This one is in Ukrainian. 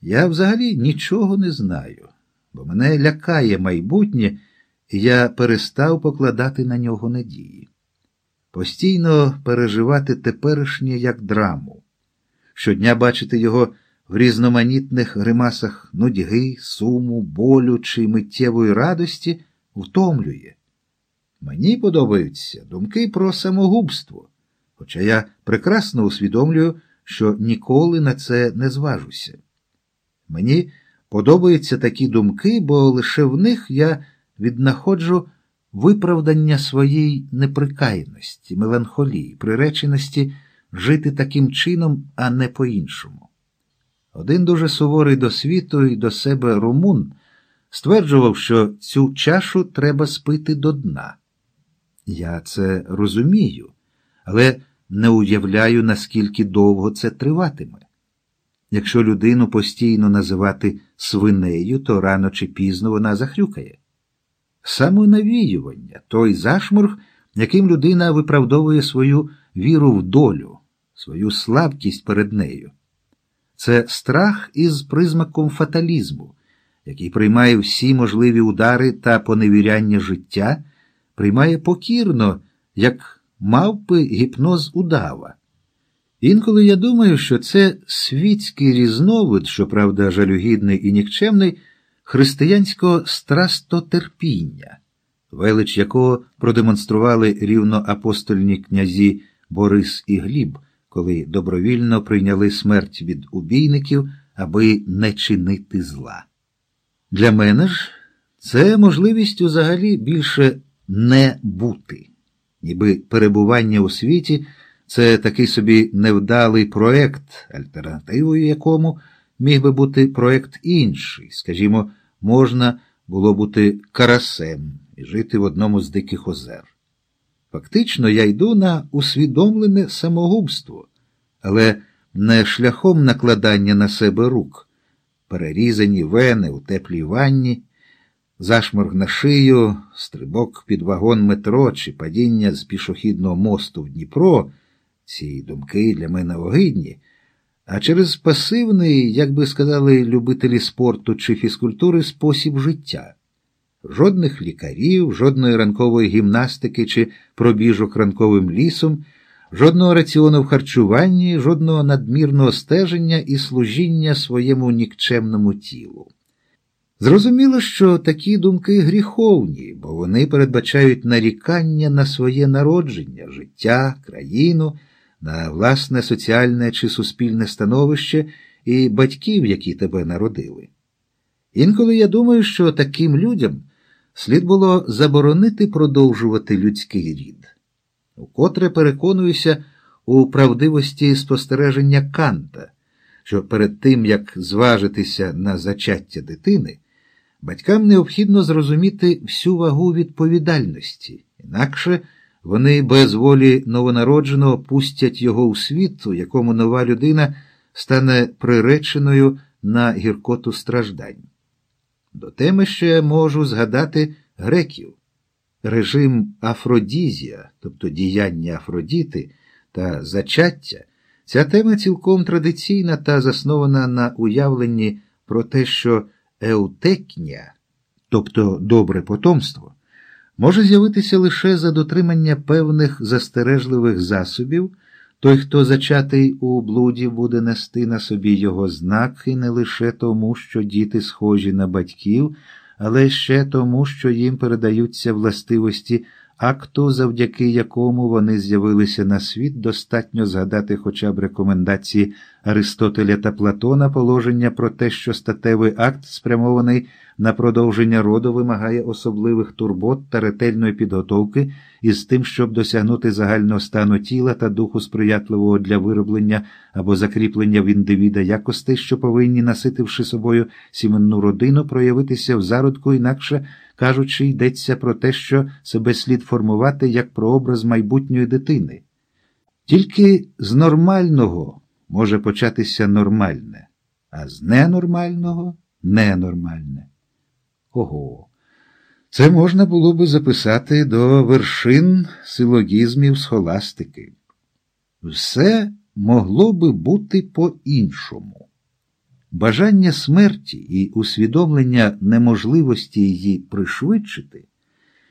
Я взагалі нічого не знаю, бо мене лякає майбутнє, і я перестав покладати на нього надії. Постійно переживати теперішнє як драму, щодня бачити його в різноманітних гримасах нудьги, суму, болю чи миттєвої радості втомлює. Мені подобаються думки про самогубство, хоча я прекрасно усвідомлюю, що ніколи на це не зважуся. Мені подобаються такі думки, бо лише в них я віднаходжу виправдання своєї неприкаяності, меланхолії, приреченості жити таким чином, а не по-іншому. Один дуже суворий до світу і до себе румун стверджував, що цю чашу треба спити до дна. Я це розумію, але не уявляю, наскільки довго це триватиме. Якщо людину постійно називати свинею, то рано чи пізно вона захрюкає. Самонавіювання той зашморг, яким людина виправдовує свою віру в долю, свою слабкість перед нею. Це страх із призмаком фаталізму, який приймає всі можливі удари та поневіряння життя, приймає покірно, як мавпи гіпноз удава. Інколи я думаю, що це світський різновид, щоправда, жалюгідний і нікчемний, християнського страстотерпіння, велич якого продемонстрували рівноапостольні князі Борис і Гліб, коли добровільно прийняли смерть від убійників, аби не чинити зла. Для мене ж це можливість взагалі більше не бути, ніби перебування у світі. Це такий собі невдалий проект, альтернативою якому міг би бути проект інший. Скажімо, можна було бути карасем і жити в одному з диких озер. Фактично, я йду на усвідомлене самогубство, але не шляхом накладання на себе рук, перерізані вени у теплій ванні, зашморг на шию, стрибок під вагон метро чи падіння з пішохідного мосту в Дніпро. Ці думки для мене огидні, а через пасивний, як би сказали любителі спорту чи фізкультури, спосіб життя. Жодних лікарів, жодної ранкової гімнастики чи пробіжок ранковим лісом, жодного раціону в харчуванні, жодного надмірного стеження і служіння своєму нікчемному тілу. Зрозуміло, що такі думки гріховні, бо вони передбачають нарікання на своє народження, життя, країну на власне соціальне чи суспільне становище і батьків, які тебе народили. Інколи я думаю, що таким людям слід було заборонити продовжувати людський рід. Укотре переконуюся у правдивості спостереження Канта, що перед тим, як зважитися на зачаття дитини, батькам необхідно зрозуміти всю вагу відповідальності, інакше. Вони без волі новонародженого пустять його у світ, у якому нова людина стане приреченою на гіркоту страждань. До теми ще можу згадати греків. Режим Афродізія, тобто діяння Афродіти та зачаття, ця тема цілком традиційна та заснована на уявленні про те, що еутекня, тобто добре потомство, може з'явитися лише за дотримання певних застережливих засобів, той, хто зачатий у блуді, буде нести на собі його знак і не лише тому, що діти схожі на батьків, але ще тому, що їм передаються властивості акту, завдяки якому вони з'явилися на світ, достатньо згадати хоча б рекомендації Аристотеля та Платона, положення про те, що статевий акт спрямований на продовження роду вимагає особливих турбот та ретельної підготовки із тим, щоб досягнути загального стану тіла та духу сприятливого для вироблення або закріплення в індивіда якостей, що повинні, наситивши собою сіменну родину, проявитися в зародку, інакше кажучи, йдеться про те, що себе слід формувати як прообраз майбутньої дитини. Тільки з нормального може початися нормальне, а з ненормального ненормальне. Ого. Це можна було би записати до вершин силогізмів схоластики. Все могло би бути по-іншому. Бажання смерті і усвідомлення неможливості її пришвидшити